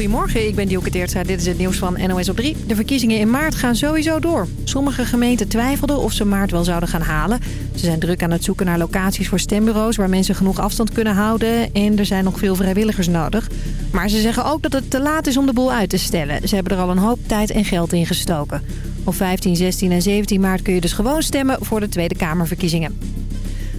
Goedemorgen, ik ben Dielke Teertstra. Dit is het nieuws van NOS op 3. De verkiezingen in maart gaan sowieso door. Sommige gemeenten twijfelden of ze maart wel zouden gaan halen. Ze zijn druk aan het zoeken naar locaties voor stembureaus... waar mensen genoeg afstand kunnen houden. En er zijn nog veel vrijwilligers nodig. Maar ze zeggen ook dat het te laat is om de boel uit te stellen. Ze hebben er al een hoop tijd en geld in gestoken. Op 15, 16 en 17 maart kun je dus gewoon stemmen voor de Tweede Kamerverkiezingen.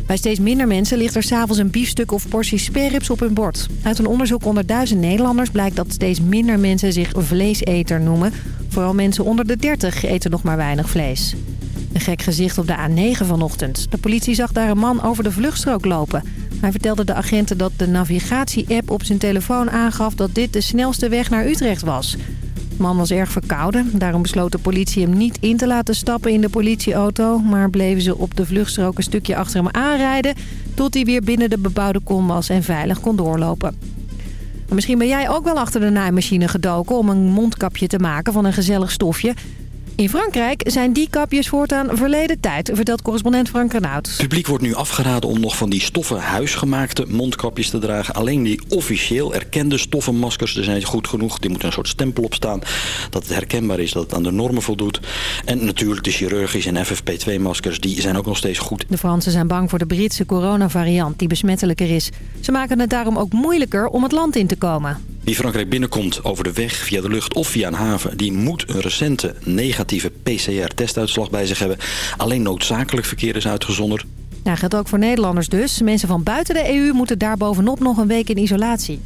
Bij steeds minder mensen ligt er s'avonds een biefstuk of portie sperrips op hun bord. Uit een onderzoek onder duizend Nederlanders blijkt dat steeds minder mensen zich vleeseter noemen. Vooral mensen onder de 30 eten nog maar weinig vlees. Een gek gezicht op de A9 vanochtend. De politie zag daar een man over de vluchtstrook lopen. Hij vertelde de agenten dat de navigatie-app op zijn telefoon aangaf dat dit de snelste weg naar Utrecht was. Man was erg verkouden. Daarom besloot de politie hem niet in te laten stappen in de politieauto. Maar bleven ze op de vluchtstrook een stukje achter hem aanrijden... tot hij weer binnen de bebouwde kom was en veilig kon doorlopen. misschien ben jij ook wel achter de naaimachine gedoken... om een mondkapje te maken van een gezellig stofje... In Frankrijk zijn die kapjes voortaan verleden tijd, vertelt correspondent Frank Renaud. Het publiek wordt nu afgeraden om nog van die stoffen huisgemaakte mondkapjes te dragen. Alleen die officieel erkende stoffenmaskers, er zijn goed genoeg. Die moeten een soort stempel op staan dat het herkenbaar is, dat het aan de normen voldoet. En natuurlijk de chirurgische en FFP2-maskers, die zijn ook nog steeds goed. De Fransen zijn bang voor de Britse coronavariant die besmettelijker is. Ze maken het daarom ook moeilijker om het land in te komen. Wie Frankrijk binnenkomt over de weg, via de lucht of via een haven... die moet een recente negatieve PCR-testuitslag bij zich hebben. Alleen noodzakelijk verkeer is uitgezonderd. Ja, geldt ook voor Nederlanders dus. Mensen van buiten de EU moeten daar bovenop nog een week in isolatie.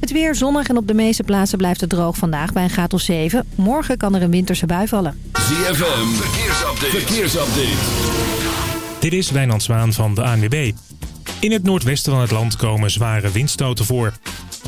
Het weer zonnig en op de meeste plaatsen blijft het droog vandaag bij een graad of 7. Morgen kan er een winterse bui vallen. ZFM, verkeersupdate. verkeersupdate. Dit is Wijnand Zwaan van de ANWB. In het noordwesten van het land komen zware windstoten voor.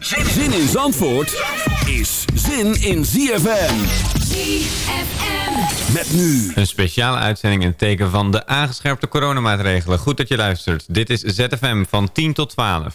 Zin in Zandvoort is zin in ZFM. ZFM. Met nu. Een speciale uitzending in het teken van de aangescherpte coronamaatregelen. Goed dat je luistert. Dit is ZFM van 10 tot 12.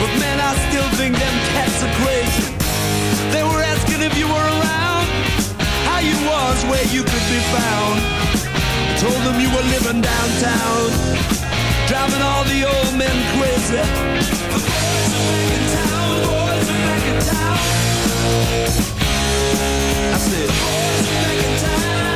But man, I still think them cats are crazy. They were asking if you were around, how you was, where you could be found. I Told them you were living downtown, driving all the old men crazy. The boys are back in town, the boys are back in town. I said, boys are back in town.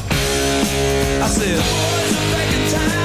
I said, the boys are back in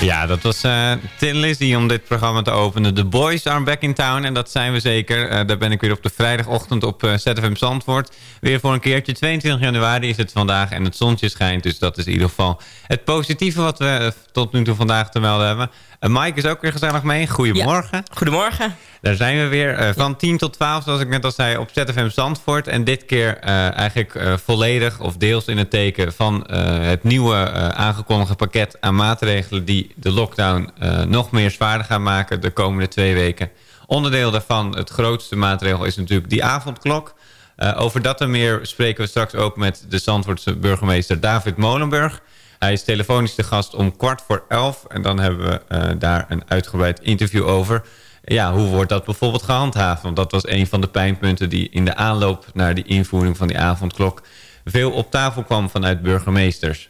Ja, dat was eh Tin Lizzy om dit programma te openen. The Boys are back in town en dat zijn we zeker. Eh, daar ben ik weer op de vrijdagochtend op eh, ZFM Zandvoort. Weer voor een keertje. 22 januari is het vandaag en het zonnetje schijnt. Dus dat is in ieder geval het positieve wat we tot nu toe vandaag te melden hebben. Mike is ook weer gezellig mee. Goedemorgen. Goedemorgen. Daar zijn we weer eh, van 10 tot 12, zoals ik net al zei, op ZFM Zandvoort. En dit keer eh, eigenlijk eh, volledig of deels in het teken van het nieuwe aangekondigde pakket aan maatregelen die de lockdown nog meer zwaarder gaan maken de komende twee weken. Onderdeel daarvan, het grootste maatregel, is natuurlijk die avondklok. Over dat en meer spreken we straks ook met de Zandvoortse burgemeester David Molenburg. Hij is telefonisch de gast om kwart voor elf. En dan hebben we eh, daar een uitgebreid interview over. Ja, hoe wordt dat bijvoorbeeld gehandhaafd? Want dat was een van de pijnpunten die in de aanloop naar die invoering van die avondklok veel op tafel kwam vanuit burgemeesters.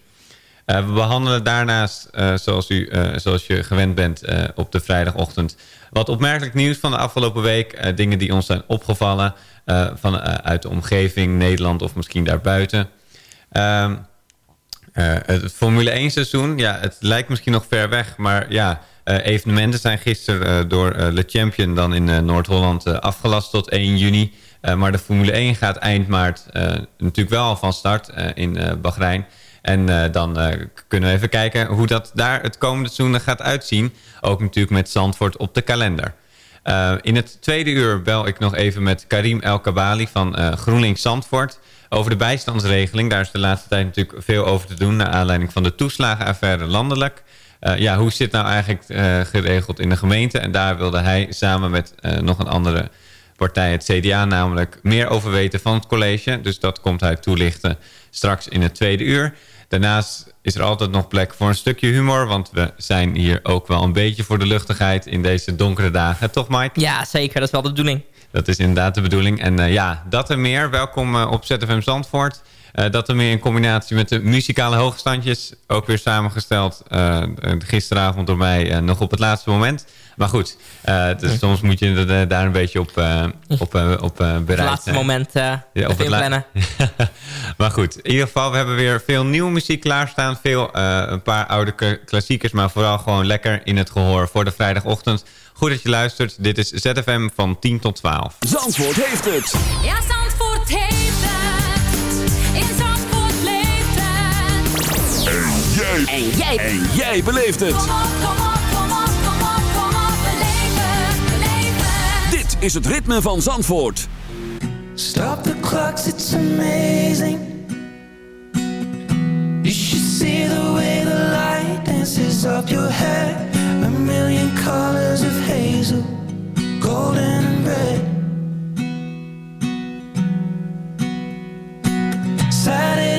Eh, we behandelen daarnaast, eh, zoals, u, zoals je gewend bent op de vrijdagochtend... wat opmerkelijk nieuws van de afgelopen week. dingen die ons zijn opgevallen eh, van, eh, uit de omgeving, Nederland of misschien daarbuiten. Eh, het Formule 1 seizoen, ja, het lijkt misschien nog ver weg. Maar ja, eh, evenementen zijn gisteren eh, door Le Champion dan in Noord-Holland afgelast tot 1 juni. Maar de Formule 1 gaat eind maart natuurlijk wel al van start in Bahrein. En dan kunnen we even kijken hoe dat daar het komende seizoen gaat uitzien. Ook natuurlijk met Zandvoort op de kalender. In het tweede uur bel ik nog even met Karim El Kabali van GroenLinks Zandvoort. Over de bijstandsregeling. Daar is de laatste tijd natuurlijk veel over te doen. Naar aanleiding van de toeslagenaffaire landelijk. Uh, ja, hoe zit nou eigenlijk uh, geregeld in de gemeente? En daar wilde hij samen met nog een andere partij, het CDA namelijk, meer over weten van het college. Dus dat komt hij toelichten straks in het tweede uur. Daarnaast is er altijd nog plek voor een stukje humor. Want we zijn hier ook wel een beetje voor de luchtigheid in deze donkere dagen. Toch Mike? Ja, zeker. Dat is wel de bedoeling. Dat is inderdaad de bedoeling. En uh, ja, dat en meer. Welkom uh, op ZFM Zandvoort. Uh, dat en meer in combinatie met de muzikale hoogstandjes. Ook weer samengesteld gisteravond door mij nog op het laatste moment. Maar goed, dus soms moet je er, daar een beetje op, op, op bereid Het laatste moment ja, op het la maar goed, in ieder geval, we hebben weer veel nieuwe muziek klaarstaan. Veel, een paar oude klassiekers, maar vooral gewoon lekker in het gehoor voor de vrijdagochtend. Goed dat je luistert. Dit is ZFM van 10 tot 12. Zandvoort heeft het. Ja, Zandvoort En jij. En jij. En jij beleeft het. Kom op, kom op, kom op, kom op, kom op. Beleef het, beleef het. Dit is het ritme van Zandvoort. Stop the clocks, it's amazing. You should see the way the light dances up your hair. A million colors of hazel, golden and red. Saturday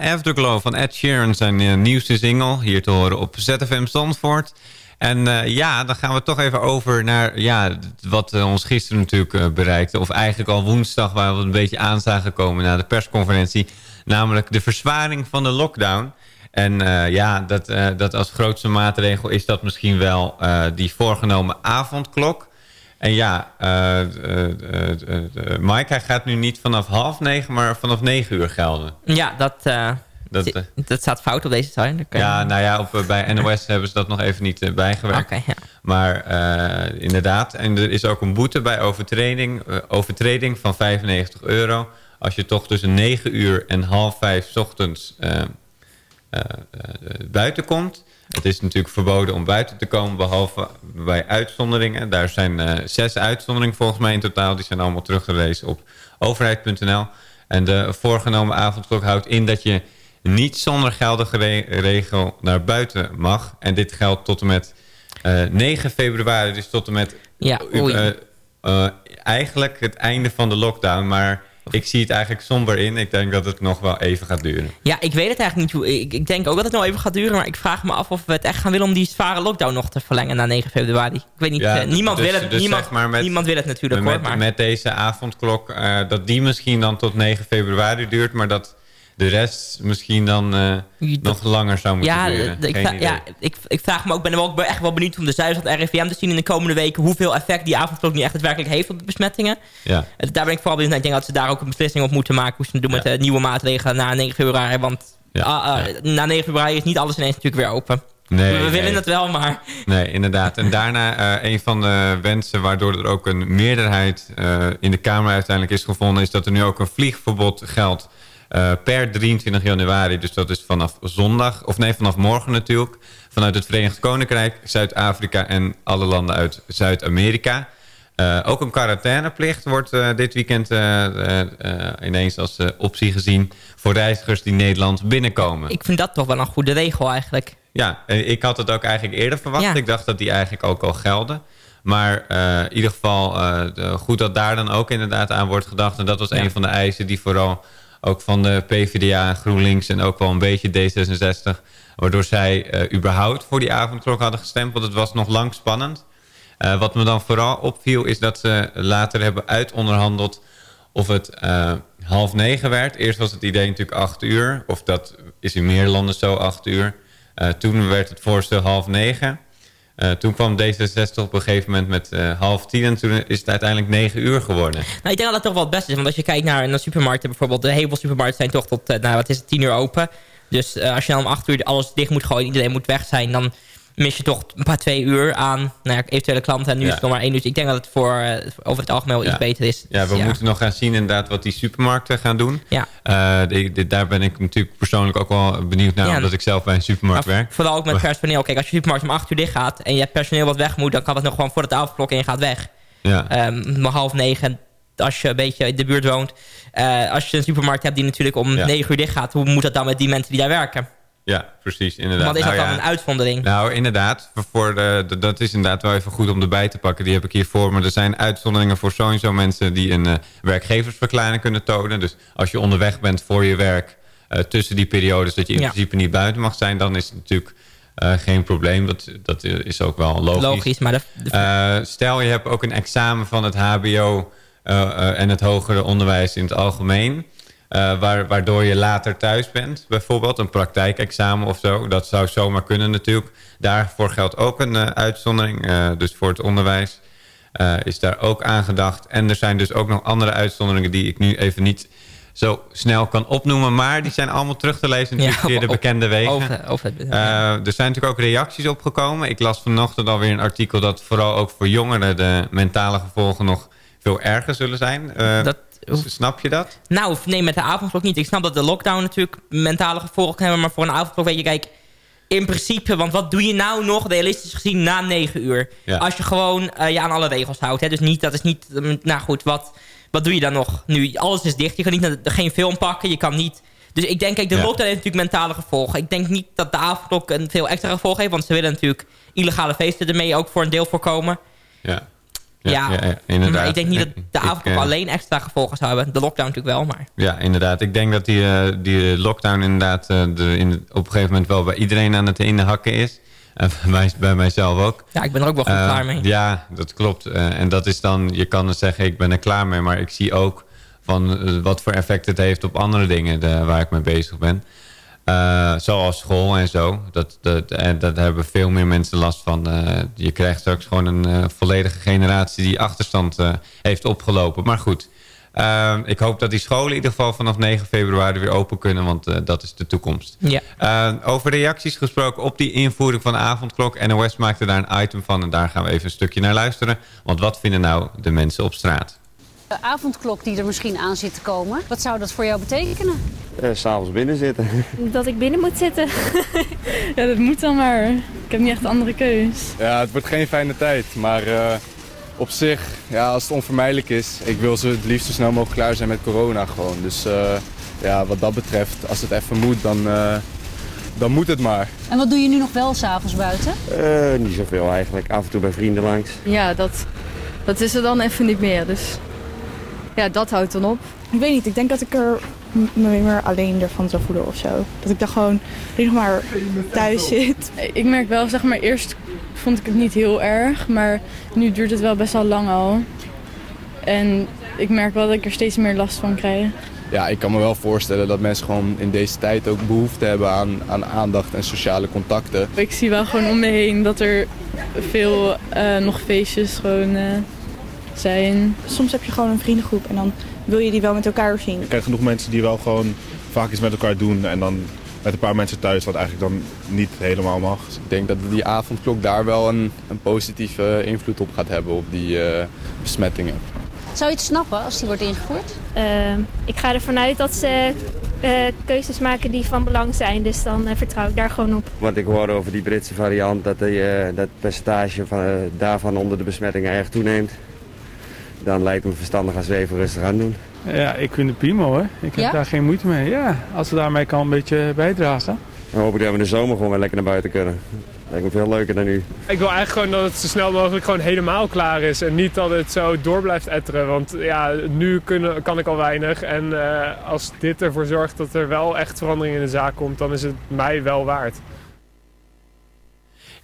Afterglow van Ed Sheeran, zijn eh, nieuwste single. Hier te horen op ZFM Zandvoort. En eh, ja, dan gaan we toch even over naar ja, wat eh, ons gisteren natuurlijk bereikte. Of eigenlijk al woensdag waar we een beetje aan zagen komen na de persconferentie. Namelijk de verzwaring van de lockdown. En ja, dat, dat als grootste maatregel is dat misschien wel die voorgenomen avondklok. En ja, eh, eh, eh, Mike, hij gaat nu niet vanaf half negen, maar vanaf negen uur gelden. Ja, dat, Dat, dat staat fout op deze site. Ja, nou ja, op, bij NOS hebben ze dat nog even niet bijgewerkt. Oké, ja. Maar inderdaad, en er is ook een boete bij overtreding, overtreding van 95 euro. Als je toch tussen 9 uur en half 5 's ochtends eh, buiten komt. Het is natuurlijk verboden om buiten te komen, behalve bij uitzonderingen. Daar zijn eh, zes uitzonderingen volgens mij in totaal. Die zijn allemaal teruggelezen op overheid.nl. En de voorgenomen avondklok houdt in dat je niet zonder geldige re- regel naar buiten mag. En dit geldt tot en met eh, 9 februari, dus tot en met Ja, eh, eigenlijk het einde van de lockdown. Maar ik zie het eigenlijk somber in. Ik denk dat het nog wel even gaat duren. Ja, ik weet het eigenlijk niet. Hoe, ik, ik denk ook dat het nog even gaat duren. Maar ik vraag me af of we het echt gaan willen om die zware lockdown nog te verlengen na 9 februari. Ik weet niet. Ja, eh, niemand, dus- wil het, dus niemand, zeg maar met- niemand wil het natuurlijk met, hoor. Maar met deze avondklok, eh, dat die misschien dan tot 9 februari duurt. Maar dat de rest misschien dan eh, nog langer zou moeten ja, duren. eh, ik, Geen vra- idee. ja ik, ik vraag me ook, ben er ook echt wel benieuwd om de Zuidland RIVM te zien in de komende weken. Hoeveel effect die avondklok nu echt daadwerkelijk heeft op de besmettingen. Ja. Eh, Daar ben ik vooral benieuwd naar. Ik denk dat ze daar ook een beslissing op moeten maken. Hoe ze het doen met de nieuwe maatregelen na 9 februari. Want ah, ah, na 9 februari is niet alles ineens natuurlijk weer open. Nee, we, willen nee. het wel, maar... Nee, inderdaad. En daarna eh, een van de wensen waardoor er ook een meerderheid eh, in de Kamer uiteindelijk is gevonden... is dat er nu ook een vliegverbod geldt eh, per 23 januari. Dus dat is vanaf zondag, of nee, vanaf morgen natuurlijk. Vanuit het Verenigd Koninkrijk, Zuid-Afrika en alle landen uit Zuid-Amerika. Eh, ook een quarantaineplicht wordt eh, dit weekend ineens als optie gezien... voor reizigers die Nederland binnenkomen. Ik vind dat toch wel een goede regel eigenlijk. Ja, ik had het ook eigenlijk eerder verwacht. Ja. Ik dacht dat die eigenlijk ook al gelden. Maar in ieder geval goed dat daar dan ook inderdaad aan wordt gedacht. En dat was een van de eisen die vooral ook van de PvdA en GroenLinks... en ook wel een beetje D66... waardoor zij eh, überhaupt voor die avondklok hadden gestemd. Het was nog lang spannend. Eh, wat me dan vooral opviel is dat ze later hebben uitonderhandeld... of het eh, half negen werd. Eerst was het idee natuurlijk acht uur. Of dat is in meer landen zo, acht uur. Toen werd het voorstel half negen. Eh, toen kwam D66 op een gegeven moment met eh, half tien... en toen is het uiteindelijk negen uur geworden. Nou, ik denk dat dat toch wel het beste is. Want als je kijkt naar, naar supermarkten bijvoorbeeld... de heel veel supermarkten zijn toch tot, eh, nou, wat is het, 10 uur open. Dus als je dan om 8 uur alles dicht moet gooien... iedereen moet weg zijn... dan mis je toch een paar twee uur aan nou ja, eventuele klanten. En nu Ja. is het nog maar één uur. Dus ik denk dat het voor, eh, over het algemeen wel iets beter is. Ja, we Dus moeten nog gaan zien inderdaad wat die supermarkten gaan doen. Ja. Eh, daar ben ik natuurlijk persoonlijk ook wel benieuwd naar... Omdat ik zelf bij een supermarkt werk. Vooral ook met personeel. Kijk, als je supermarkt om 8 uur dicht gaat... en je hebt personeel wat weg moet... dan kan het nog gewoon voor het avondklok en je gaat weg. Ja. Om half negen, als je een beetje in de buurt woont. Eh, als je een supermarkt hebt die natuurlijk om. 9 uur dicht gaat... hoe moet dat dan met die mensen die daar werken? Ja, precies, inderdaad. Want is dat Nou dan ja. een uitzondering? Nou, inderdaad. Voor- de, de- dat is inderdaad wel even goed om erbij te pakken. Die heb ik hier voor me. Er zijn uitzonderingen voor sowieso mensen die een eh, werkgeversverklaring kunnen tonen. Dus als je onderweg bent voor je werk eh, tussen die periodes... dat je in Ja. principe niet buiten mag zijn... dan is het natuurlijk eh, geen probleem. Dat, dat is ook wel logisch. Logisch, maar de, de- stel je hebt ook een examen van het hbo en het hogere onderwijs in het algemeen... eh, waar, waardoor je later thuis bent, bijvoorbeeld een praktijkexamen of zo. Dat zou zomaar kunnen natuurlijk. Daarvoor geldt ook een eh, uitzondering, eh, dus voor het onderwijs is daar ook aangedacht. En er zijn dus ook nog andere uitzonderingen die ik nu even niet zo snel kan opnoemen. Maar die zijn allemaal terug te lezen natuurlijk Ja, via de bekende wegen. over- over het- er zijn natuurlijk ook reacties opgekomen. Ik las vanochtend alweer een artikel dat vooral ook voor jongeren de mentale gevolgen nog veel erger zullen zijn. Dat- snap je dat? Nou, nee, met de avondklok niet. Ik snap dat de lockdown natuurlijk mentale gevolgen kan hebben... maar voor een avondklok weet je, kijk... In principe, want wat doe je nou nog realistisch gezien na 9 uur? Ja. Als je gewoon eh, je aan alle regels houdt. Hè? Dus niet, dat is niet... mm, Nou goed, wat, wat doe je dan nog? Nu, alles is dicht. Je kan niet, naar de- geen film pakken. Je kan niet... Dus ik denk, kijk, de Ja. lockdown heeft natuurlijk mentale gevolgen. Ik denk niet dat de avondklok een veel extra gevolg heeft. Want ze willen natuurlijk illegale feesten ermee ook voor een deel voorkomen. Ja. Ja, ja, inderdaad. maar ik denk niet dat de avondklok eh, alleen extra gevolgen zou hebben. De lockdown natuurlijk wel, maar... Ja, inderdaad. Ik denk dat die, eh, die lockdown inderdaad eh, de, in, op een gegeven moment wel bij iedereen aan het in de hakken is. En bij, mij, bij mijzelf ook. Ja, ik ben er ook wel goed klaar mee. Ja, dat klopt. En dat is dan, je kan dus zeggen ik ben er klaar mee. Maar ik zie ook van wat voor effect het heeft op andere dingen de- waar ik mee bezig ben. Eh, zoals school en zo. Dat, dat, en dat hebben veel meer mensen last van. Eh, je krijgt straks gewoon een eh, volledige generatie die achterstand eh, heeft opgelopen. Maar goed, eh, ik hoop dat die scholen in ieder geval vanaf 9 februari weer open kunnen. Want eh, dat is de toekomst. Ja. Eh, over reacties gesproken op die invoering van de avondklok. NOS maakte daar een item van en daar gaan we even een stukje naar luisteren. Want wat vinden nou de mensen op straat? De avondklok die er misschien aan zit te komen, wat zou dat voor jou betekenen? Uh, S'avonds binnen zitten. Dat ik binnen moet zitten. ja, dat moet dan maar. Ik heb niet echt een andere keus. Ja, het wordt geen fijne tijd, maar eh, op zich, ja, als het onvermijdelijk is, ik wil zo het liefst zo snel mogelijk klaar zijn met corona gewoon. Dus eh, ja, wat dat betreft, als het even moet, dan, eh, dan moet het maar. En wat doe je nu nog wel s'avonds buiten? Eh, niet zoveel eigenlijk. Af en toe bij vrienden langs. Ja, dat, dat is er dan even niet meer. Dus ja, dat houdt dan op. Ik weet niet, ik denk dat ik er me meer alleen ervan zou voelen of zo. Dat ik dan gewoon alleen nog maar thuis zit. Ik merk wel, zeg maar, eerst vond ik het niet heel erg. Maar nu duurt het wel best wel lang al. En ik merk wel dat ik er steeds meer last van krijg. Ja, ik kan me wel voorstellen dat mensen gewoon in deze tijd ook behoefte hebben aan, aan aandacht en sociale contacten. Ik zie wel gewoon om me heen dat er veel eh, nog feestjes gewoon eh, zijn. Soms heb je gewoon een vriendengroep en dan wil je die wel met elkaar zien. Ik ken genoeg mensen die wel gewoon vaak iets met elkaar doen en dan met een paar mensen thuis, wat eigenlijk dan niet helemaal mag. Dus ik denk dat die avondklok daar wel een, een positieve invloed op gaat hebben op die eh, besmettingen. Zou je het snappen als die wordt ingevoerd? Ehm, ik ga ervan uit dat ze eh, keuzes maken die van belang zijn. Dus dan eh, vertrouw ik daar gewoon op. Want ik hoor over die Britse variant dat, die, eh, dat het percentage van, eh, daarvan onder de besmettingen erg toeneemt. Dan lijkt het me verstandig als we even rustig aan doen. Ja, ik vind het prima hoor. Ik heb Ja? daar geen moeite mee. Ja, als ze daarmee kan een beetje bijdragen. Dan hoop ik dat we in de zomer gewoon weer lekker naar buiten kunnen. Lijkt me veel leuker dan nu. Ik wil eigenlijk gewoon dat het zo snel mogelijk gewoon helemaal klaar is. En niet dat het zo door blijft etteren. Want ja, nu kunnen, kan ik al weinig. En eh, als dit ervoor zorgt dat er wel echt verandering in de zaak komt, dan is het mij wel waard.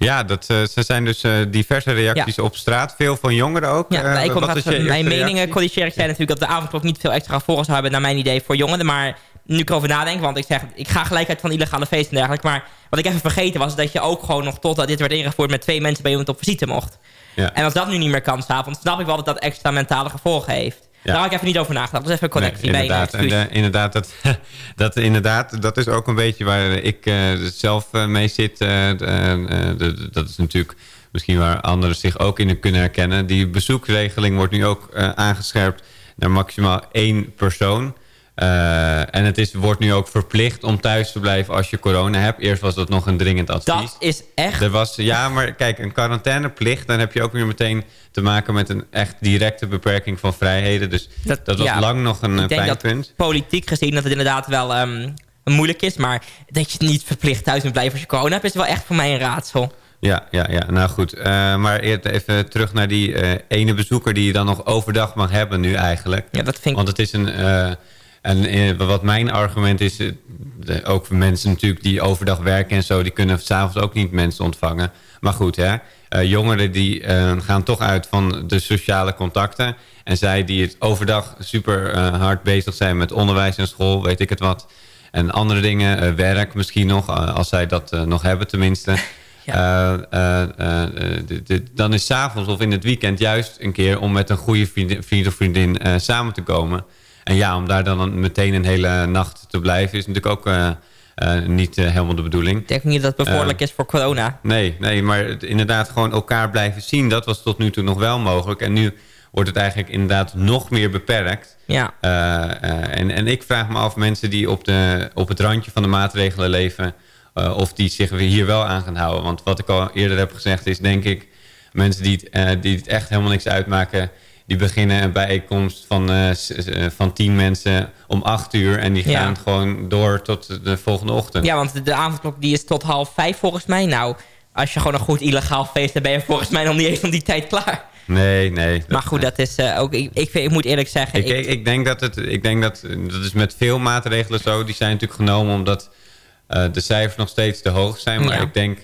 Ja, dat, eh, er zijn dus eh, diverse reacties op straat. Veel van jongeren ook. Ja, Eh, nou, ik wat is mijn meningen corrigeer. Ik zei natuurlijk dat de avondklok niet veel extra gevolgen zou hebben... naar mijn idee voor jongeren. Maar nu ik erover nadenk, want ik zeg... ik ga gelijk uit van illegale feesten en dergelijke. Maar wat ik even vergeten was... dat je ook gewoon nog totdat dit werd ingevoerd... met twee mensen bij iemand op visite mocht. Ja. En als dat nu niet meer kan s'avonds... snap ik wel dat dat extra mentale gevolgen heeft. Daar had ik even niet over nagedacht. Dat is even een correctie Nee, bij je. inderdaad, en, eh, inderdaad, dat, dat, inderdaad, dat is ook een beetje waar ik eh, zelf eh, mee zit. eh, eh, eh, dat is natuurlijk misschien waar anderen zich ook in kunnen herkennen. Die bezoekregeling wordt nu ook eh, aangescherpt naar maximaal één persoon. Eh, en het is, wordt nu ook verplicht om thuis te blijven als je corona hebt. Eerst was dat nog een dringend advies. Dat is echt... Er was, ja, maar kijk, een quarantaineplicht... dan heb je ook weer meteen te maken met een echt directe beperking van vrijheden. Dus dat, was ja, lang nog een eh, ik denk dat pijnpunt. politiek gezien dat het inderdaad wel ehm, moeilijk is. Maar dat je niet verplicht thuis moet blijven als je corona hebt... is wel echt voor mij een raadsel. Ja, ja, ja, nou goed. Eh, maar even terug naar die ene bezoeker die je dan nog overdag mag hebben nu eigenlijk. Ja, dat vind ik... Want het is een... en eh, wat mijn argument is, eh, ook voor mensen natuurlijk die overdag werken en zo, die kunnen s'avonds ook niet mensen ontvangen. Maar goed, hè, eh, jongeren die gaan toch uit van de sociale contacten. En zij die het overdag super hard bezig zijn met onderwijs en school, weet ik het wat. En andere dingen, werk misschien nog, als zij dat nog hebben tenminste. Dan is s'avonds of in het weekend juist een keer om met een goede vriendin, vriend of vriendin samen te komen. En ja, om daar dan een- meteen een hele nacht te blijven is natuurlijk ook eh, eh, niet eh, helemaal de bedoeling. Ik denk niet dat het bevorderlijk is voor corona. Nee, nee, maar het- inderdaad gewoon elkaar blijven zien, dat was tot nu toe nog wel mogelijk. En nu wordt het eigenlijk inderdaad nog meer beperkt. Ja. En, en ik vraag me af, mensen die op, de, op het randje van de maatregelen leven... of die zich hier wel aan gaan houden. Want wat ik al eerder heb gezegd is, denk ik... mensen die het, die het echt helemaal niks uitmaken... die beginnen een bijeenkomst van, eh, van tien mensen om acht uur... en die Ja. gaan gewoon door tot de volgende ochtend. Ja, want de, avondklok die is tot half vijf volgens mij. Nou, als je gewoon een goed illegaal feest hebt... ben je volgens mij nog niet eens om die tijd klaar. Nee, nee. Maar goed, dat is eh, ook... Ik, ik, vind- ik moet eerlijk zeggen... Ik, ik, ik denk dat het, ik denk dat, dat is met veel maatregelen zo. Die zijn natuurlijk genomen omdat de cijfers nog steeds te hoog zijn. Maar Ja. ik denk,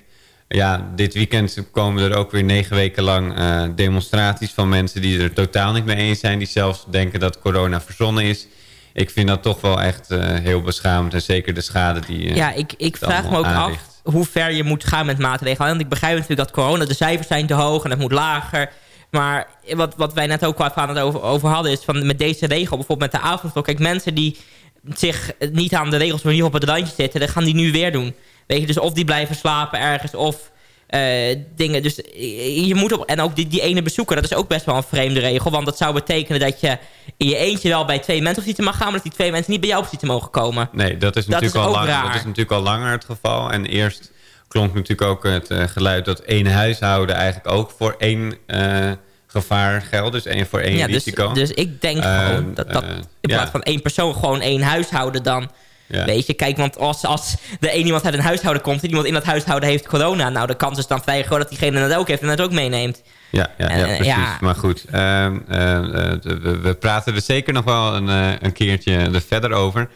ja, dit weekend komen er ook weer negen weken lang eh, demonstraties van mensen die er totaal niet mee eens zijn. Die zelfs denken dat corona verzonnen is. Ik vind dat toch wel echt eh, heel beschamend. En zeker de schade die eh, Ja, ik, ik vraag me ook aanricht. af hoe ver je moet gaan met maatregelen. Want ik begrijp natuurlijk dat corona, de cijfers zijn te hoog en het moet lager. Maar wat, wat wij net ook aan het over, over hadden is van met deze regel, bijvoorbeeld met de avondklok. Kijk, mensen die zich niet aan de regels, maar niet op het randje zitten, dan gaan die nu weer doen. Weet je, dus of die blijven slapen ergens of eh, dingen. Dus je moet op, en ook die, die ene bezoeker, dat is ook best wel een vreemde regel. Want dat zou betekenen dat je in je eentje wel bij twee mensen op visite mag gaan, maar dat die twee mensen niet bij jou op visite mogen komen. Nee, dat is, Dat natuurlijk, is al lang, raar. dat is natuurlijk al langer het geval. En eerst klonk natuurlijk ook het eh, geluid dat één huishouden eigenlijk ook voor één eh, gevaar geldt. Dus één voor één Ja, dus, risico. dus ik denk Eh, gewoon dat, dat eh, in ja. plaats van één persoon gewoon één huishouden dan... Ja. Weet je, kijk, want als, als er één iemand uit een huishouden komt... en iemand in dat huishouden heeft corona... nou, de kans is dan vrij groot dat diegene dat ook heeft en dat ook meeneemt. Ja, ja, ja En, eh, precies. ja. Maar goed, ehm, eh, eh, we, we praten er zeker nog wel een, een keertje er verder over.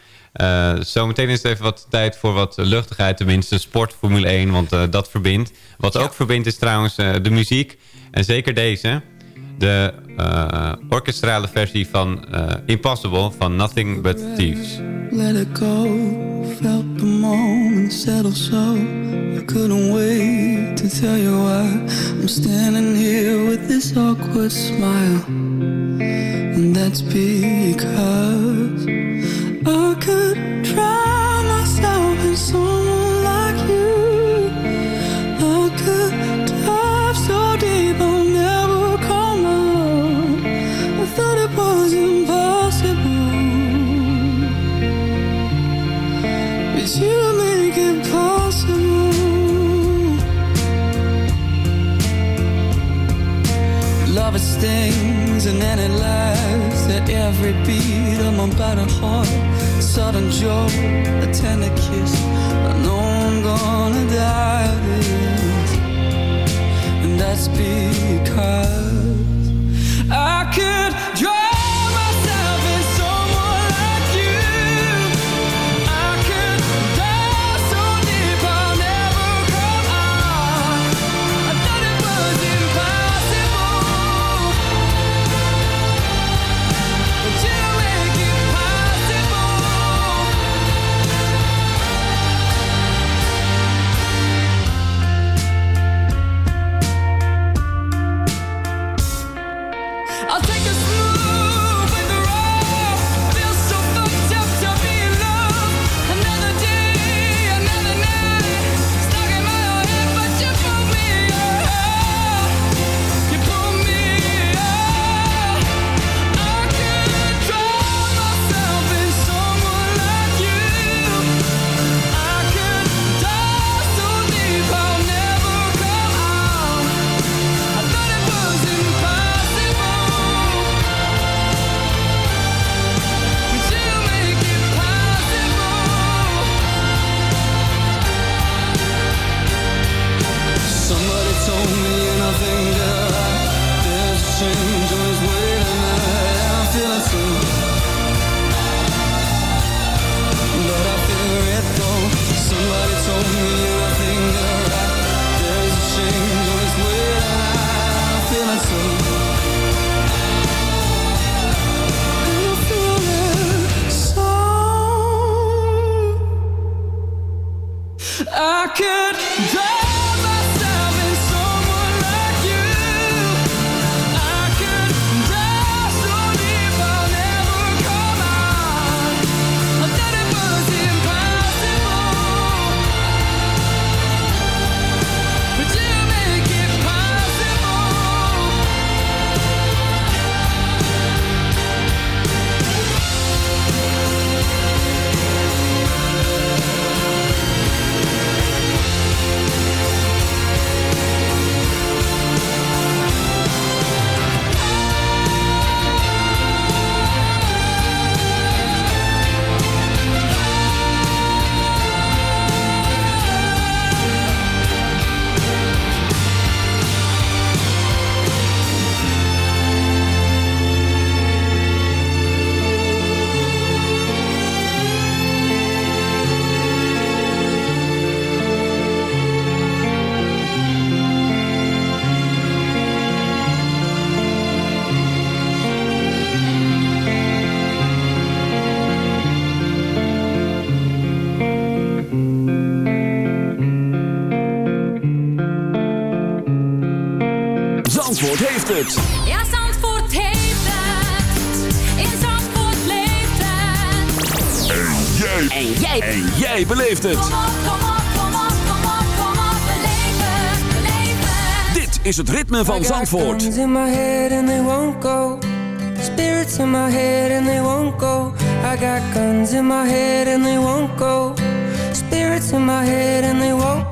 Zometeen is het even wat tijd voor wat luchtigheid. Tenminste, sport, Formule 1, want dat verbindt. Wat ook verbindt is trouwens de muziek. En zeker deze. De eh, orkestrale versie van eh, Impossible van Nothing But Thieves. let it go. Felt the moment settle so. I couldn't wait to tell you why I'm standing here with this awkward smile. And that's because I could drown myself in someone stings and then it laughs at every beat of my battered heart. Sudden joy, a tender kiss. I know I'm gonna die this. And that's because I could drown beleeft het. Kom op, kom op, kom op. Beleef het, beleef het. Dit is het ritme van Zandvoort. In my head and they won't go. Spirits in my head and they won't go. I got guns in my head and they won't go. Spirits in my head and they won't.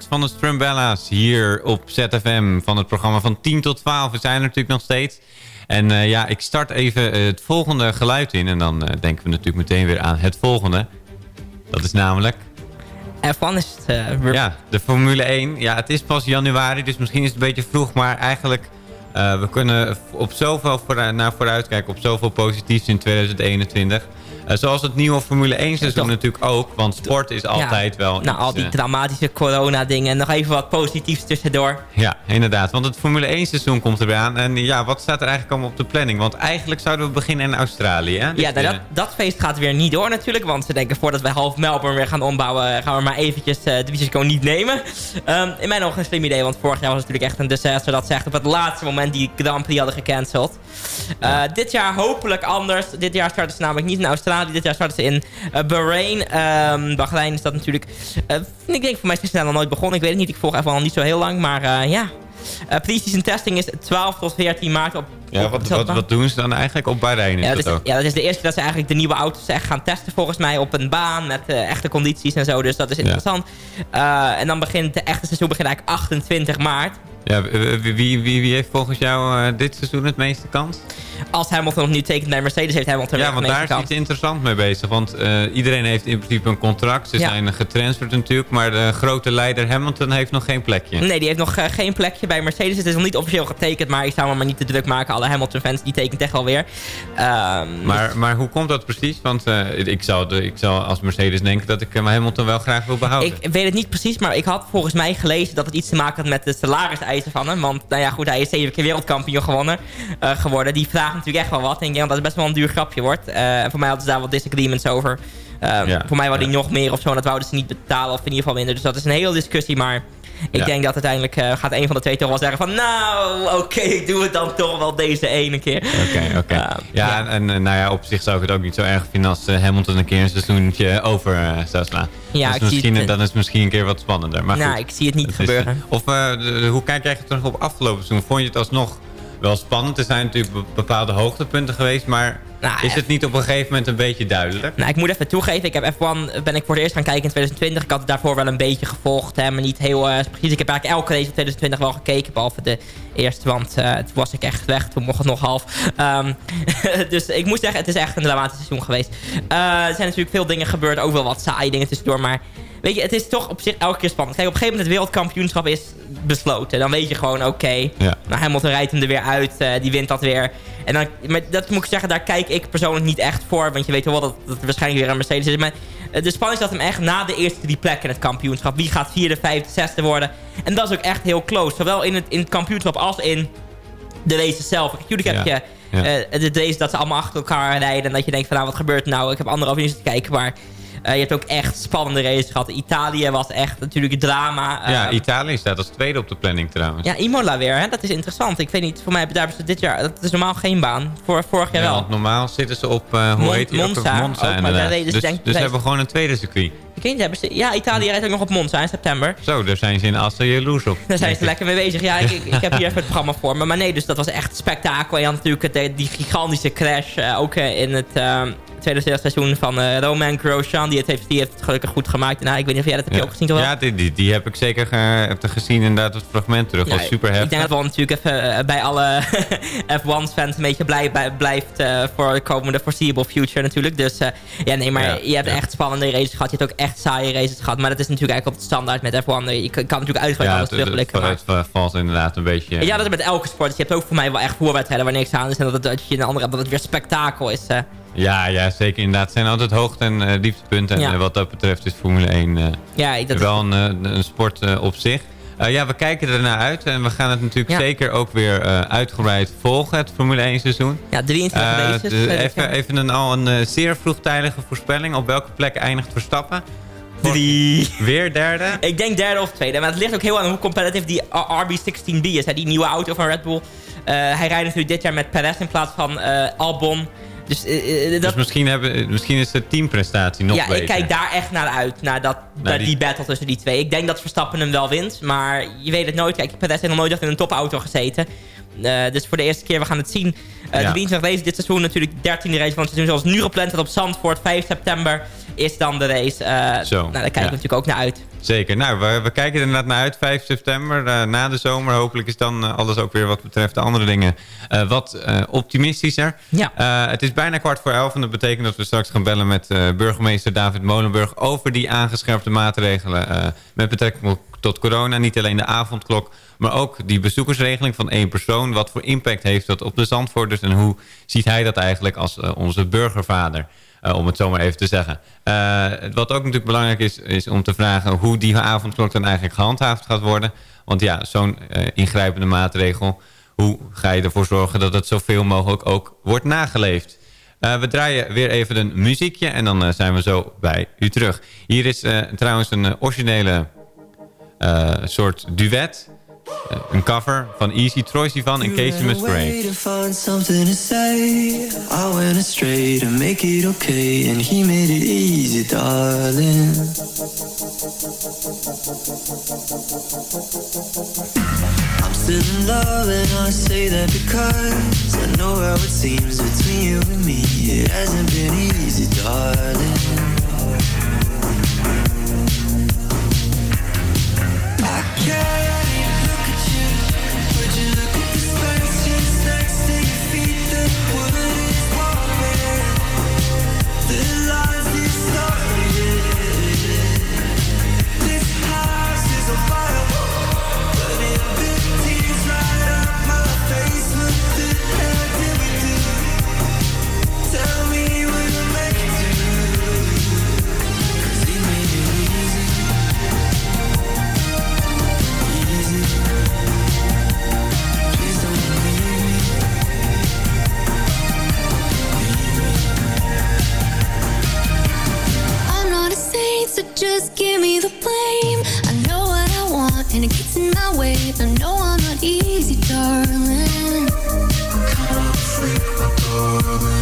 Van de Strumbella's hier op ZFM van het programma van 10 tot 12. We zijn er natuurlijk nog steeds. En eh, ja, ik start even eh, het volgende geluid in. En dan eh, denken we natuurlijk meteen weer aan het volgende. Dat is namelijk... F1 is het... Ja, de Formule 1. Ja, het is pas januari, dus misschien is het een beetje vroeg. Maar eigenlijk, we kunnen op zoveel vooruit, naar vooruit kijken. Op zoveel positiefs in 2021. Eh, zoals het nieuwe Formule 1 seizoen natuurlijk ook. Want sport is altijd wel Nou, iets, al die eh, dramatische corona-dingen. Nog even wat positiefs tussendoor. Ja, inderdaad. Want het Formule 1 seizoen komt er weer aan. En ja, wat staat er eigenlijk allemaal op de planning? Want eigenlijk zouden we beginnen in Australië. Hè? Dus, ja, nou, eh, dat, dat feest gaat weer niet door natuurlijk. Want ze denken voordat we half Melbourne weer gaan ombouwen... gaan we maar eventjes eh, de risico niet nemen. Ehm, in mijn ogen een slim idee. Want vorig jaar was het natuurlijk echt een disaster. Dat ze echt op het laatste moment die Grand Prix hadden gecanceld. Dit jaar hopelijk anders. Dit jaar starten ze namelijk niet in Australië. Dit jaar starten ze in eh, Bahrein. Ehm Bahrein is dat natuurlijk... eh, ik denk voor mij is het snel nog nooit begonnen. Ik weet het niet. Ik volg even al niet zo heel lang. Maar eh, ja... Uh, Pre-season testing is 12 tot 14 maart op... ja, op wat, wat, doen ze dan eigenlijk op Bahrein? Ja, dat is, ja, dat is de eerste keer dat ze eigenlijk de nieuwe auto's echt gaan testen volgens mij op een baan met echte condities en zo. Dus dat is interessant. En dan begint de echte seizoen begint eigenlijk 28 maart. Ja, wie, wie, wie, heeft volgens jou dit seizoen het meeste kans? Als Hamilton nog nu tekent bij Mercedes, heeft Hamilton Ja, weer want daar is iets interessants mee bezig. Want eh, iedereen heeft in principe een contract. Ze Ja. zijn getransferd natuurlijk. Maar de grote leider Hamilton heeft nog geen plekje. Nee, die heeft nog eh, geen plekje bij Mercedes. Het is nog niet officieel getekend, maar ik zou me maar niet te druk maken. Alle Hamilton-fans, die tekent echt alweer. Ehm Maar, maar hoe komt dat precies? Want eh, ik, zou de, ik zou als Mercedes denken dat ik eh, Hamilton wel graag wil behouden. Ik weet het niet precies, maar ik had volgens mij gelezen dat het iets te maken had met de salariseisen van hem. Want nou ja, goed, hij is zeven keer wereldkampioen gewonnen, eh, geworden. Die vraagt natuurlijk echt wel wat. En ik denk dat het best wel een duur grapje wordt. Eh, en voor mij hadden ze daar wat disagreements over. Eh, Ja, voor mij wou hij nog meer of zo. En dat wouden ze niet betalen of in ieder geval minder. Dus dat is een hele discussie. Maar ik Ja. denk dat uiteindelijk eh, gaat een van de twee toch wel zeggen van... Nou, oké, ik doe het dan toch wel deze ene keer. Oké, oké. ja, En, en, nou ja, op zich zou ik het ook niet zo erg vinden als eh, Hamilton een keer een seizoentje over zou slaan. Ja, dus ik zie misschien, het- dan is het misschien een keer wat spannender. Maar Nou, goed, ik zie het niet is, gebeuren. of hoe kijk jij terug op afgelopen seizoen? Vond je het alsnog wel spannend? Er zijn natuurlijk be- bepaalde hoogtepunten geweest, maar Nou, is het niet op een gegeven moment een beetje duidelijk? Nou, ik moet even toegeven. Ik heb F1 ben ik voor het eerst gaan kijken in 2020. Ik had het daarvoor wel een beetje gevolgd. Hè, maar niet heel eh, precies. Ik heb eigenlijk elke race in 2020 wel gekeken. Behalve de eerste. Want eh, toen was ik echt weg. Toen mocht het nog half. Ehm, dus ik moet zeggen, het is echt een dramatisch seizoen geweest. Eh, er zijn natuurlijk veel dingen gebeurd. Ook wel wat saaie dingen tussendoor. Maar weet je, het is toch op zich elke keer spannend. Kijk, op een gegeven moment het wereldkampioenschap is besloten. Dan weet je gewoon, oké. Ja. Nou, Hamilton rijdt hem er weer uit. eh, die wint dat weer. En dan, maar dat moet ik zeggen, daar kijk ik persoonlijk niet echt voor. Want je weet wel dat, dat het waarschijnlijk weer een Mercedes is. Maar eh, de spanning zat hem echt na de eerste drie plekken in het kampioenschap. Wie gaat vierde, vijfde, zesde worden? En dat is ook echt heel close. Zowel in het, in het kampioenschap als in de races zelf. Natuurlijk heb Ja. je Ja. eh, de race dat ze allemaal achter elkaar rijden. En dat je denkt van nou, wat gebeurt nou? Ik heb anderhalf uur zitten kijken, maar... eh, je hebt ook echt spannende races gehad. Italië was echt natuurlijk drama. ja, Eh, Italië staat als tweede op de planning trouwens. ja, Imola weer, hè? dat is interessant. Ik weet niet, voor mij hebben hebben ze dit jaar... Dat is normaal geen baan. Voor vorig jaar Ja, wel. normaal zitten ze op, eh, hoe Mon- heet die? ook? Monza Monza ook, maar daar inderdaad. reden ze Dus, denk- dus ze hebben gewoon een tweede circuit. Ik weet niet, hebben ze... Ja, Italië rijdt ook nog op Monza in september. Zo, daar zijn ze in Assen jaloers op. Daar zijn ze lekker mee bezig. Ja, ik, ik, heb hier even het programma voor me. Maar nee, dus dat was echt spektakel. En je had natuurlijk het, die gigantische crash. ook in het eh, tweede seizoen van eh, Roman Grosjean. Die het heeft, die heeft het gelukkig goed gemaakt. Nou, ik weet niet of jij dat heb je ook gezien toch wel? Ja, die, die, die heb ik zeker ge- heb ik gezien inderdaad het fragment terug. Ja, was super Ik heftig. denk dat wel natuurlijk even eh, bij alle F1-fans een beetje blij, bij- blijft eh, voor de komende foreseeable future natuurlijk. Dus ja, nee, maar Ja, je hebt ja. echt spannende races gehad. Je hebt ook echt saaie races gehad. Maar dat is natuurlijk eigenlijk op het standaard met F1. Je kan, kan natuurlijk ja, alles terugblikken. maar- het, het valt inderdaad een beetje... ja, dat is met elke sport. Dus je hebt ook voor mij wel echt voerwedstrijden waar niks aan is. En dat het, dat je een andere, dat het weer spektakel is. Ja, ja, zeker inderdaad. Het zijn altijd hoogte- en eh, dieptepunten. En Ja. eh, wat dat betreft is Formule 1 eh, Ja, dat is- wel een, eh, een sport op zich. Ja, we kijken ernaar uit. En we gaan het natuurlijk Ja. zeker ook weer uitgebreid volgen, het Formule 1 seizoen. Ja, 23 Eh, races. eh, even, even een, al een zeer vroegtijdige voorspelling. Op welke plek eindigt Verstappen? Drie. Weer derde? Ik denk derde of tweede. Maar het ligt ook heel aan hoe competitive die RB16B is. Hè? Die nieuwe auto van Red Bull. Hij rijdt natuurlijk dit jaar met Perez in plaats van Albon. Dus, eh, eh, dat, Dus misschien, hebben, misschien is de teamprestatie nog ja, beter. ik kijk daar echt naar uit. Naar, dat, naar die- die... battle tussen die twee. Ik denk dat Verstappen hem wel wint. Maar je weet het nooit. Kijk, Perez heeft nog nooit echt in een topauto gezeten. Eh, dus voor de eerste keer, we gaan het zien. Eh Ja. De 23 race dit seizoen natuurlijk 13e race van het seizoen. Zoals nu gepland wordt op Zandvoort. 5 september is dan de race. Zo, nou, daar kijken ja. we natuurlijk ook naar uit. Zeker. Nou, we, we kijken er inderdaad naar uit. 5 september, eh, na de zomer. Hopelijk is dan eh, alles ook weer wat betreft de andere dingen eh, wat optimistischer. Ja. Het is bijna kwart voor elf en dat betekent dat we straks gaan bellen met burgemeester David Molenburg over die aangescherpte maatregelen met betrekking tot corona. Niet alleen de avondklok, maar ook die bezoekersregeling van één persoon. Wat voor impact heeft dat op de Zandvoorters en hoe ziet hij dat eigenlijk als onze burgervader? Eh, om het zo maar even te zeggen. Eh, wat ook natuurlijk belangrijk is, is om te vragen hoe die avondklok dan eigenlijk gehandhaafd gaat worden. Want ja, zo'n eh, ingrijpende maatregel, hoe ga je ervoor zorgen dat het zoveel mogelijk ook wordt nageleefd? We draaien weer even een muziekje en dan zijn we zo bij u terug. Hier is trouwens een originele soort duet. Een cover van Easy Troy Sivan en Casey Musgrave. to find something to say. I went astray to make it okay, and he made it easy, darling. I'm still in love, and I say that because I know how it seems between you and me. It hasn't been easy, darling. I can't just give me the blame. I know what I want and it gets in my way. I know I'm not easy, darling. I'm kind of a freak, my darling.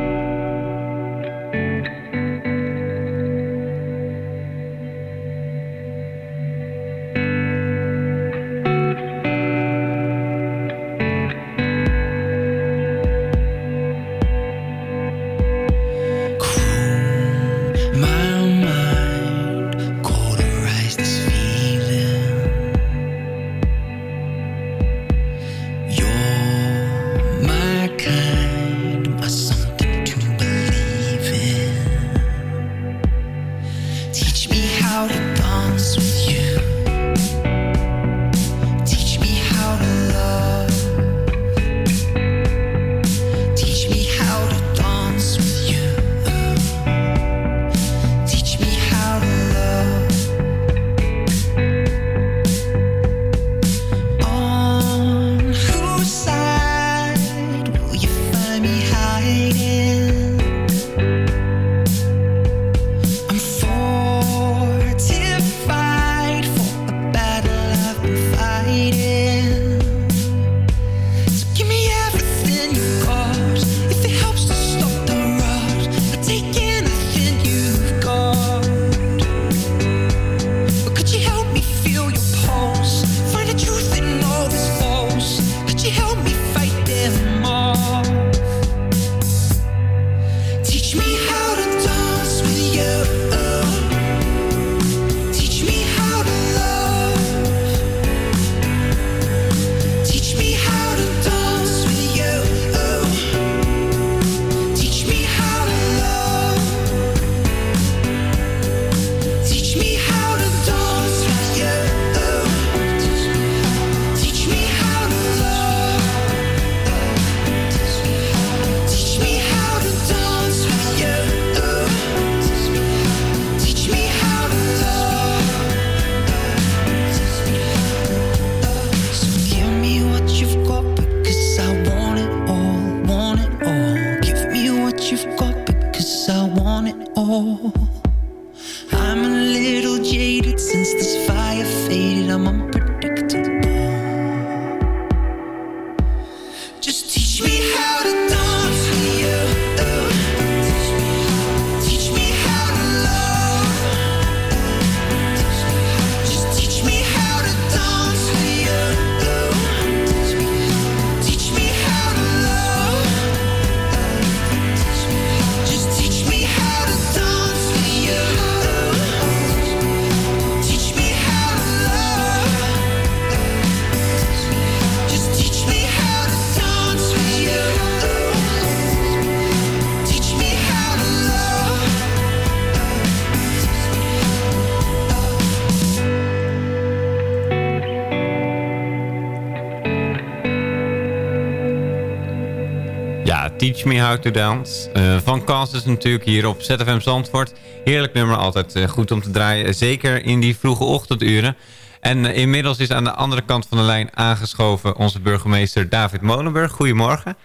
How to Dance. Eh, van Kansas natuurlijk hier op ZFM Zandvoort. Heerlijk nummer, altijd eh, goed om te draaien. Zeker in die vroege ochtenduren. En eh, inmiddels is aan de andere kant van de lijn aangeschoven onze burgemeester David Molenburg. Goedemorgen.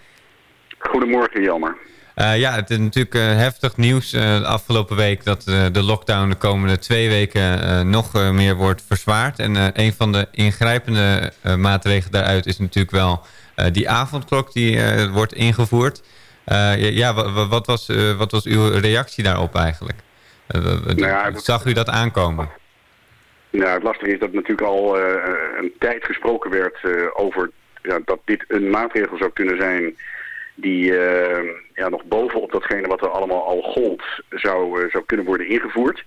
Goedemorgen, Jelmer. Uh, ja, het is natuurlijk uh, heftig nieuws uh, de afgelopen week... dat de lockdown de komende twee weken nog meer wordt verzwaard. En een van de ingrijpende maatregelen daaruit is natuurlijk wel... die avondklok die wordt ingevoerd. Ja, wat was, wat was uw reactie daarop eigenlijk? Nou ja, Zag u dat aankomen? Nou, het lastige is dat natuurlijk al een tijd gesproken werd over... Ja, dat dit een maatregel zou kunnen zijn die uh, ja, nog bovenop datgene wat er allemaal al gold zou, uh, zou kunnen worden ingevoerd.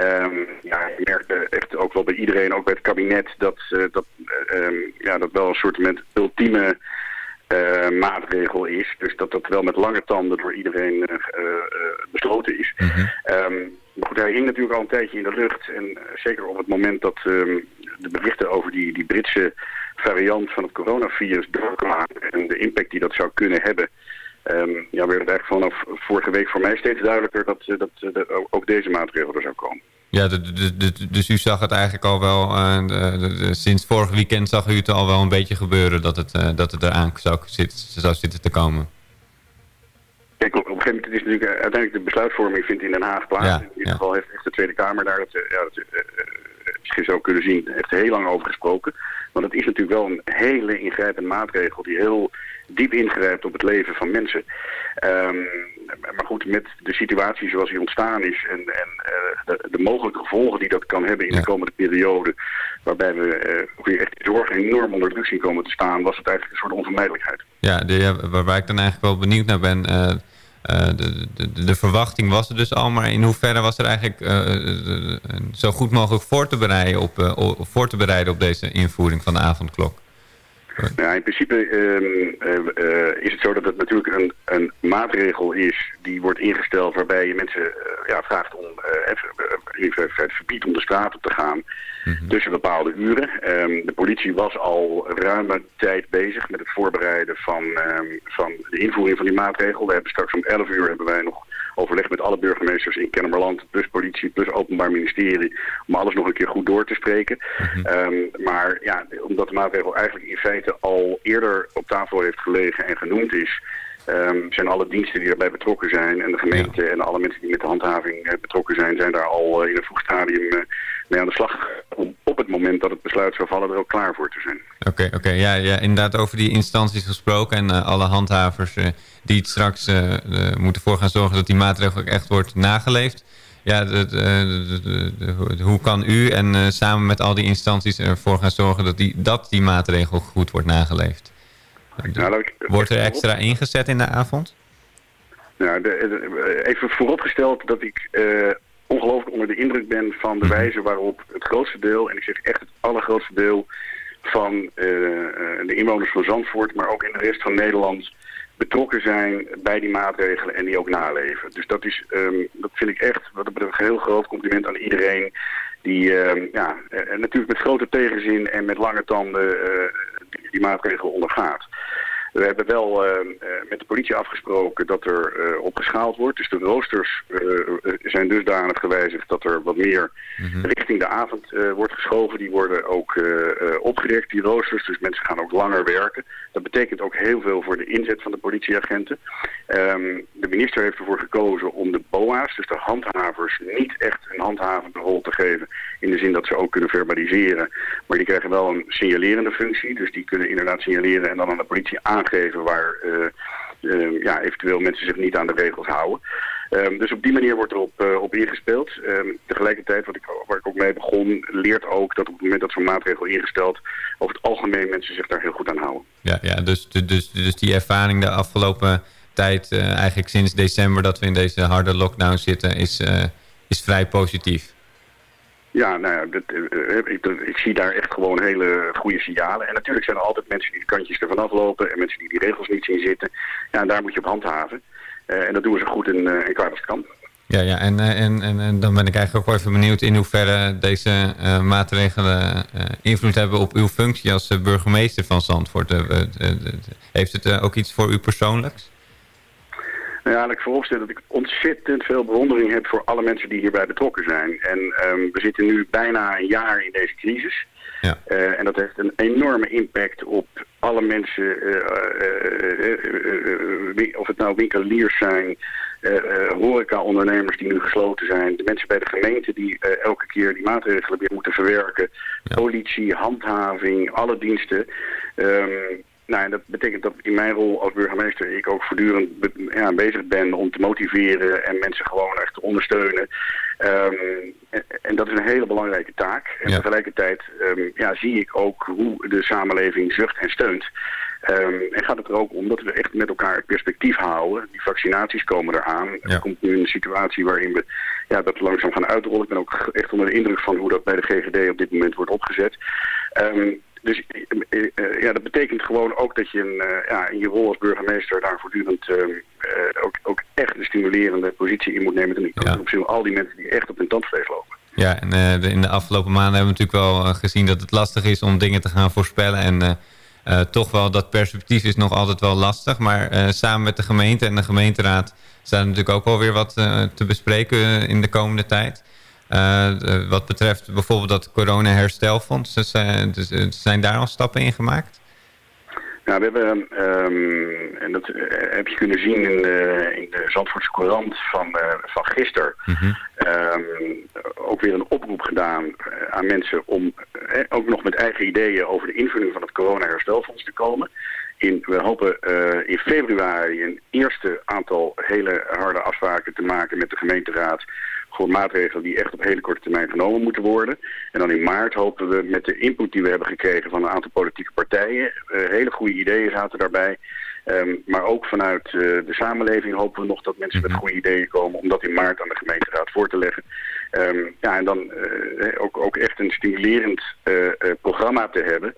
Um, ja, je merkte echt ook wel bij iedereen, ook bij het kabinet, dat uh, dat, um, ja, dat wel een soort ultieme maatregel is. Dus dat dat wel met lange tanden door iedereen besloten is. Mm -hmm. um, maar goed, hij hing natuurlijk al een tijdje in de lucht. En zeker op het moment dat de berichten over die, die Britse variant van het coronavirus doorkwamen en de impact die dat zou kunnen hebben, um, ja, werd het eigenlijk vanaf vorige week voor mij steeds duidelijker dat, dat, dat ook deze maatregel er zou komen. Ja, dus u zag het eigenlijk al wel, uh, sinds vorig weekend zag u het al wel een beetje gebeuren dat het, uh, dat het eraan zou, zou zitten te komen. Kijk, op, een gegeven moment is natuurlijk uiteindelijk de besluitvorming vindt in Den Haag plaats. Ja, in ieder geval heeft echt de Tweede Kamer daar het, ja, het, je zou kunnen zien, heeft er heel lang over gesproken. Want het is natuurlijk wel een hele ingrijpende maatregel die heel diep ingrijpt op het leven van mensen. Um, maar goed, met de situatie zoals die ontstaan is en, en uh, de, de, mogelijke gevolgen die dat kan hebben in ja. de komende periode, waarbij we uh, weer echt zorg enorm onder druk zien komen te staan, was het eigenlijk een soort onvermijdelijkheid. Ja, de, waar ik dan eigenlijk wel benieuwd naar ben, uh, de, de, de, verwachting was er dus al, maar in hoeverre was er eigenlijk uh, zo goed mogelijk voor te, bereiden op, uh, voor te bereiden op deze invoering van de avondklok? Ja, in principe uh, is het zo dat het natuurlijk een, een, maatregel is die wordt ingesteld waarbij je mensen ja, vraagt om even, het verbiedt om de straat op te gaan mm -hmm. tussen bepaalde uren. Um, de politie was al ruime tijd bezig met het voorbereiden van, um, van de invoering van die maatregel. We hebben straks om 11 uur hebben wij nog overleg met alle burgemeesters in Kennemerland, plus politie, plus openbaar ministerie, om alles nog een keer goed door te spreken. Mm -hmm. um, maar ja, omdat de maatregel eigenlijk in feite al eerder op tafel heeft gelegen en genoemd is, Um, zijn alle diensten die daarbij betrokken zijn en de gemeente ja. en alle mensen die met de handhaving uh, betrokken zijn, zijn daar al uh, in een vroeg stadium uh, mee aan de slag om op het moment dat het besluit zou vallen er ook klaar voor te zijn. Oké, okay, oké. Okay. Ja, ja, inderdaad over die instanties gesproken en alle handhavers die het straks moeten voor gaan zorgen dat die maatregel ook echt wordt nageleefd. Ja, de, de, de, hoe kan u en samen met al die instanties ervoor gaan zorgen dat die, dat die maatregel goed wordt nageleefd? Nou, Wordt er extra ingezet in de avond? Nou, de, de, even vooropgesteld dat ik uh, ongelooflijk onder de indruk ben van de wijze waarop het grootste deel, en ik zeg echt het allergrootste deel van uh, de inwoners van Zandvoort, maar ook in de rest van Nederland, betrokken zijn bij die maatregelen en die ook naleven. Dus dat, is, um, dat vind ik echt, wat een heel groot compliment aan iedereen die uh, ja, natuurlijk met grote tegenzin en met lange tanden die, die maatregelen ondergaat. We hebben wel uh, met de politie afgesproken dat er uh, opgeschaald wordt. Dus de roosters zijn dusdanig gewijzigd dat er wat meer mm -hmm. richting de avond wordt geschoven. Die worden ook opgerekt, die roosters. Dus mensen gaan ook langer werken. Dat betekent ook heel veel voor de inzet van de politieagenten. Um, de minister heeft ervoor gekozen om de BOA's, dus de handhavers, niet echt een handhavende rol te geven. In de zin dat ze ook kunnen verbaliseren. Maar die krijgen wel een signalerende functie. Dus die kunnen inderdaad signaleren en dan aan de politie aangeven aangeven waar uh, uh, ja, eventueel mensen zich niet aan de regels houden. Um, dus op die manier wordt er op, uh, op ingespeeld. Um, tegelijkertijd, wat ik, waar ik ook mee begon, leert ook dat op het moment dat zo'n maatregel ingesteld, over het algemeen mensen zich daar heel goed aan houden. Ja, ja dus, dus, dus die ervaring de afgelopen tijd, eigenlijk sinds december dat we in deze harde lockdown zitten, is, is vrij positief. Ja, nou ja, dat, uh, ik, ik, zie daar echt gewoon hele goede signalen. En natuurlijk zijn er altijd mensen die de kantjes ervan aflopen en mensen die die regels niet zien zitten. Ja, en daar moet je op handhaven. Uh, en dat doen we goed in, uh, kan. Ja, ja en, en, en, en, dan ben ik eigenlijk ook even benieuwd in hoeverre deze maatregelen invloed hebben op uw functie als burgemeester van Zandvoort. heeft het ook iets voor u persoonlijks? Nou ja, laat ik vooropstellen dat ik ontzettend veel bewondering heb voor alle mensen die hierbij betrokken zijn. En ehm, we zitten nu bijna een jaar in deze crisis. Ja. Eh, en dat heeft een enorme impact op alle mensen, eh, eh, of het nou winkeliers zijn, horeca-ondernemers die nu gesloten zijn, de mensen bij de gemeente die elke keer die maatregelen weer moeten verwerken, politie, handhaving, alle diensten. Ehm, nou, en dat betekent dat in mijn rol als burgemeester ik ook voortdurend be- ja, bezig ben om te motiveren en mensen gewoon echt te ondersteunen. Ehm, en, en dat is een hele belangrijke taak. En tegelijkertijd ehm, ja, zie ik ook hoe de samenleving zucht en steunt. Ehm, en gaat het er ook om dat we echt met elkaar perspectief houden. Die vaccinaties komen eraan. Er komt nu een situatie waarin we ja, dat langzaam gaan uitrollen. Ik ben ook echt onder de indruk van hoe dat bij de GGD op dit moment wordt opgezet. Ehm, dus eh, eh, ja, dat betekent gewoon ook dat je een, eh, ja, in je rol als burgemeester daar voortdurend ook, ook echt een stimulerende positie in moet nemen ten opzichte van al die mensen die echt op hun tandvlees lopen. Ja, en de- in de afgelopen maanden hebben we natuurlijk wel gezien dat het lastig is om dingen te gaan voorspellen. En toch wel dat perspectief is nog altijd wel lastig. Maar samen met de gemeente en de gemeenteraad staat er natuurlijk ook wel weer wat te bespreken in de komende tijd. Eh, de- wat betreft bijvoorbeeld dat corona-herstelfonds. Eh, dus, eh, zijn daar al stappen in gemaakt? Nou, we hebben, ehm, en dat eh, heb je kunnen zien in de, in de Zandvoortse Courant van, eh, van gisteren, ehm, ook weer een oproep gedaan eh, aan mensen om eh, ook nog met eigen ideeën over de invulling van het corona-herstelfonds te komen. In, we hopen eh, in februari een eerste aantal hele harde afspraken te maken met de gemeenteraad voor maatregelen die echt op hele korte termijn genomen moeten worden. En dan in maart hopen we met de input die we hebben gekregen van een aantal politieke partijen, eh, hele goede ideeën zaten daarbij. Ehm, maar ook vanuit eh, de samenleving hopen we nog dat mensen met goede ideeën komen om dat in maart aan de gemeenteraad voor te leggen. Ehm, ja, en dan eh, ook, ook echt een stimulerend programma te hebben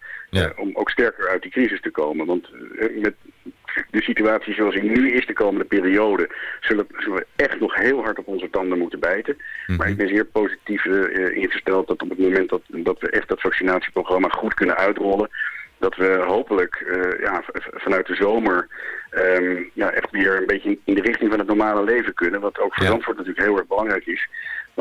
om ook sterker uit die crisis te komen. Want met de situatie zoals die nu is de komende periode, zullen, zullen we echt nog heel hard op onze tanden moeten bijten. Maar ik ben zeer positief eh, ingesteld dat op het moment dat, dat we echt dat vaccinatieprogramma goed kunnen uitrollen, dat we hopelijk eh, ja, vanuit de zomer ehm, ja, echt weer een beetje in- de richting van het normale leven kunnen. Wat ook voor Zandvoort natuurlijk heel erg belangrijk is.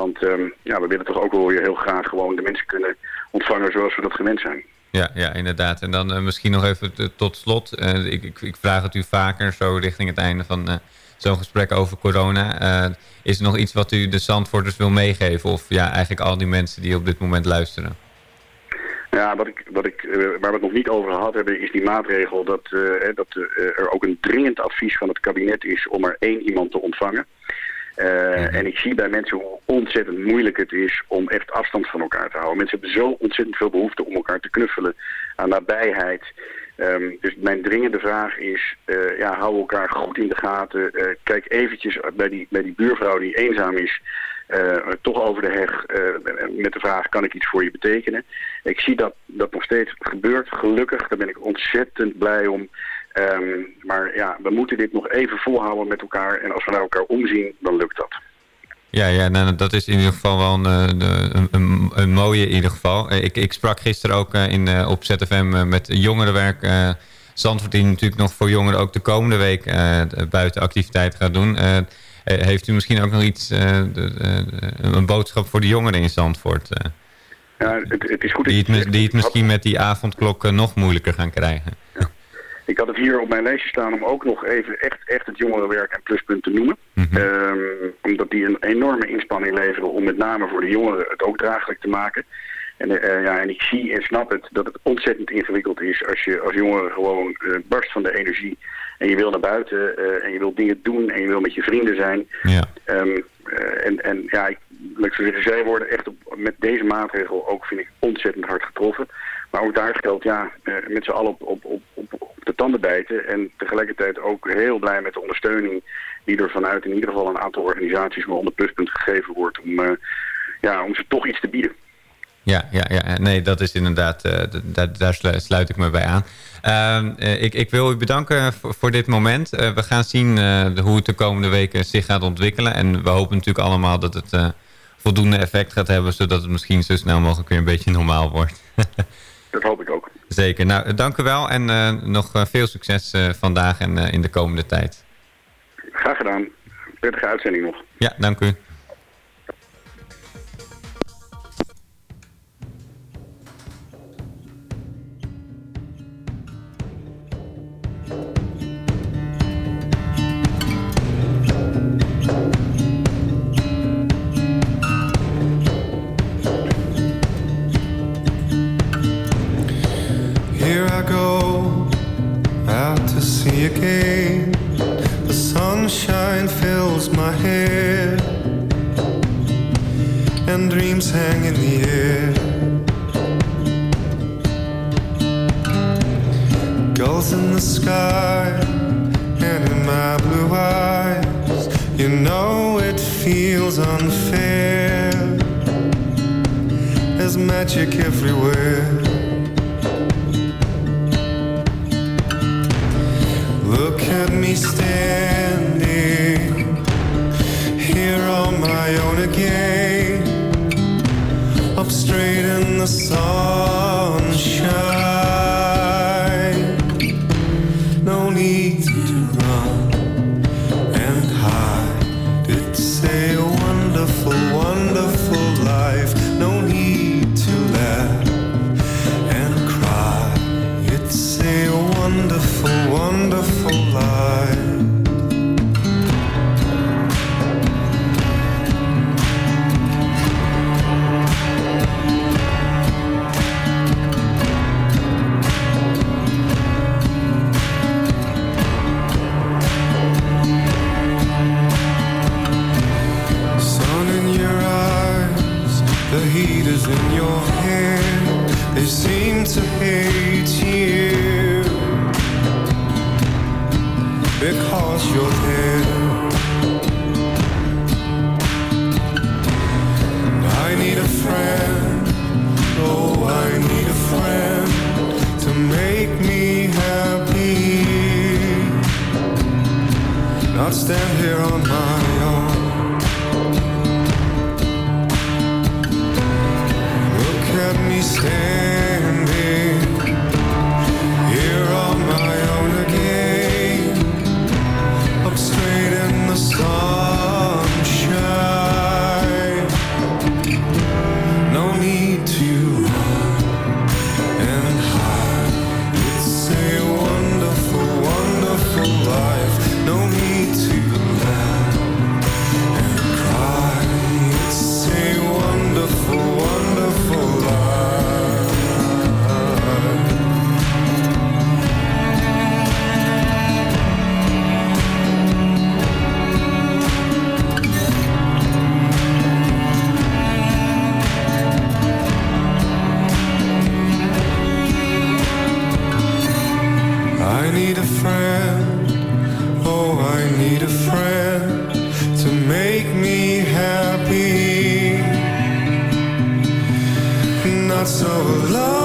Want ehm, ja, we willen toch ook wel weer heel graag gewoon de mensen kunnen ontvangen zoals we dat gewend zijn. Ja, ja inderdaad. En dan eh, misschien nog even tot slot. Eh, ik, ik, ik vraag het u vaker, zo richting het einde van eh, zo'n gesprek over corona. Is er nog iets wat u de Zandvoorters wil meegeven? Of ja, eigenlijk al die mensen die op dit moment luisteren? Ja, wat ik, wat ik, waar we het nog niet over gehad hebben, is die maatregel dat, dat er ook een dringend advies van het kabinet is om er één iemand te ontvangen. Eh, En ik zie bij mensen hoe ontzettend moeilijk het is om echt afstand van elkaar te houden. Mensen hebben zo ontzettend veel behoefte om elkaar te knuffelen, aan nabijheid. Ehm, dus mijn dringende vraag is, eh, ja, hou elkaar goed in de gaten. Eh, kijk eventjes bij die, bij die buurvrouw die eenzaam is, toch over de heg met de vraag, kan ik iets voor je betekenen? Ik zie dat dat nog steeds gebeurt, gelukkig. Daar ben ik ontzettend blij om. Ehm, maar ja, we moeten dit nog even volhouden met elkaar. En als we naar elkaar omzien, dan lukt dat. Ja, ja nou, dat is in ieder geval wel een, eh, een, een, een mooie in ieder geval. Eh, Ik, ik sprak gisteren ook eh, in, op ZFM met jongerenwerk. Zandvoort die natuurlijk nog voor jongeren ook de komende week de buitenactiviteiten gaat doen. Heeft u misschien ook nog iets, een boodschap voor de jongeren in Zandvoort? Ja, het, het is goed die, het, die het misschien met die avondklok nog moeilijker gaan krijgen. Ik had het hier op mijn lijstje staan om ook nog even echt, echt het jongerenwerk en pluspunt te noemen. Ehm, omdat die een enorme inspanning leveren om met name voor de jongeren het ook draaglijk te maken. En, eh, ja, en ik zie en snap het dat het ontzettend ingewikkeld is als je als jongere gewoon eh, barst van de energie. En je wil naar buiten eh, en je wil dingen doen en je wil met je vrienden zijn. Ja. Ehm, eh, en, en ja, ik, ik zo zeggen, zij worden echt op, met deze maatregel ook, vind ik, ontzettend hard getroffen. Maar ook daar geldt, ja, eh, met z'n allen op, op, op, op, de tanden bijten. En tegelijkertijd ook heel blij met de ondersteuning die er vanuit in ieder geval een aantal organisaties, waaronder Pluspunt, gegeven wordt om, eh, ja, om ze toch iets te bieden. Ja, ja, ja, nee, dat is inderdaad, eh, daar, daar slu- sluit ik me bij aan. Ehm, eh, ik, ik wil u bedanken voor, voor dit moment. We gaan zien hoe het de komende weken zich gaat ontwikkelen. En we hopen natuurlijk allemaal dat het voldoende effect gaat hebben... zodat het misschien zo snel mogelijk weer een beetje normaal wordt. Dat hoop ik ook. Zeker. Nou, eh, dank u wel en eh, nog eh, veel succes vandaag en in de komende tijd. Graag Graag gedaan. Prettige uitzending nog. Ja, dank u. I go out to sea again. The sunshine fills my hair, and dreams hang in the air. Gulls in the sky, and in my blue eyes, you know it feels unfair. There's magic everywhere. Look at me standing here on my own again, up straight in the sunshine. Friend to make me happy. Not so alone.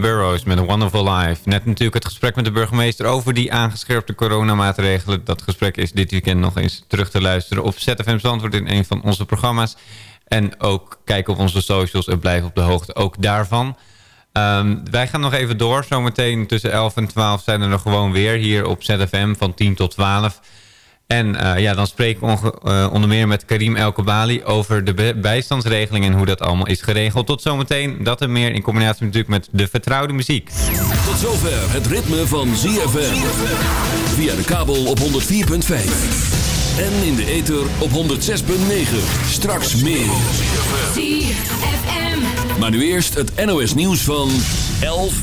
Burroughs met een Wonderful Life. Net natuurlijk het gesprek met de burgemeester over die aangescherpte coronamaatregelen. Dat gesprek is dit weekend nog eens terug te luisteren op ZFM Zandvoort in een van onze programma's. En ook kijk op onze socials en blijf op de hoogte ook daarvan. Ehm, wij gaan nog even door. Zometeen tussen 11 en 12 zijn er nog gewoon weer hier op ZFM van 10 tot 12. En eh, ja, dan spreek ik eh, onder meer met Karim El Kabali over de bijstandsregeling en hoe dat allemaal is geregeld. Tot zometeen, dat en meer in combinatie natuurlijk met de vertrouwde muziek. Tot zover het ritme van ZFM. Via de kabel op 104.5. En in de ether op 106.9. Straks meer. ZFM. Maar nu eerst het NOS nieuws van 11 uur.